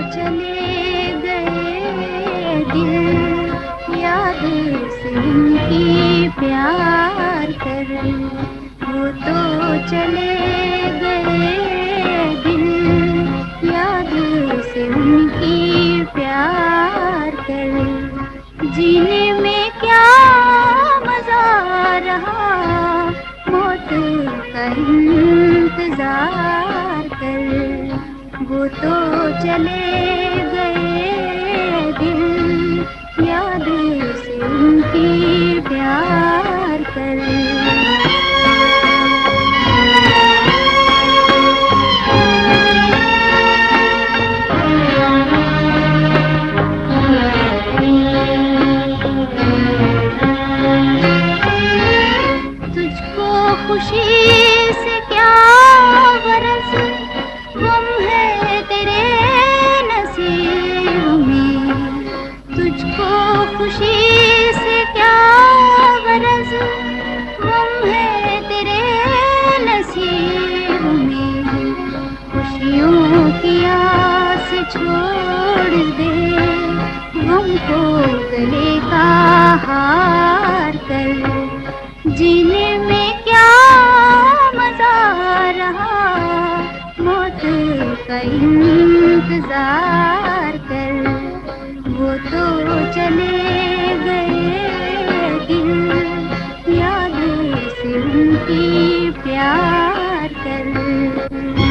चले गए दिल याद से उनकी प्यार कर। वो तो चले गए दिल याद से उनकी प्यार कर। जीने में क्या मज़ा रहा? मौत का इंतज़ार कर। वो तो चले गए। खुशी से क्या बरस गम है तेरे नसीब में? खुशियों की आस छोड़ दे गम को गले का हार कर जीने में क्या मज़ा रहा, मौत का इंतज़ार तो चले गए दिल। याद से उनकी प्यार कर।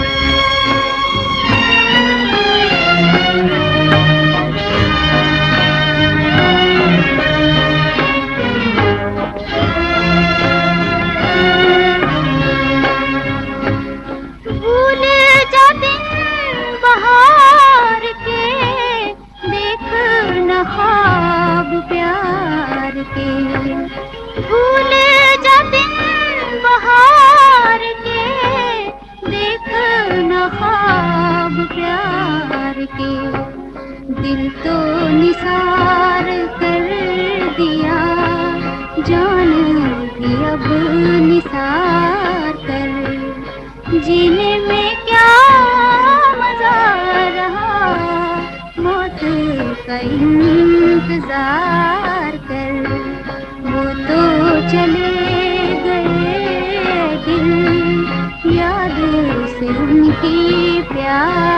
दिल तो निसार कर दिया, जान भी अब निसार कर। जीने में क्या मज़ा रहा, मौत का इंतज़ार कर। वो तो चले गए दिल, याद से उनकी प्यार।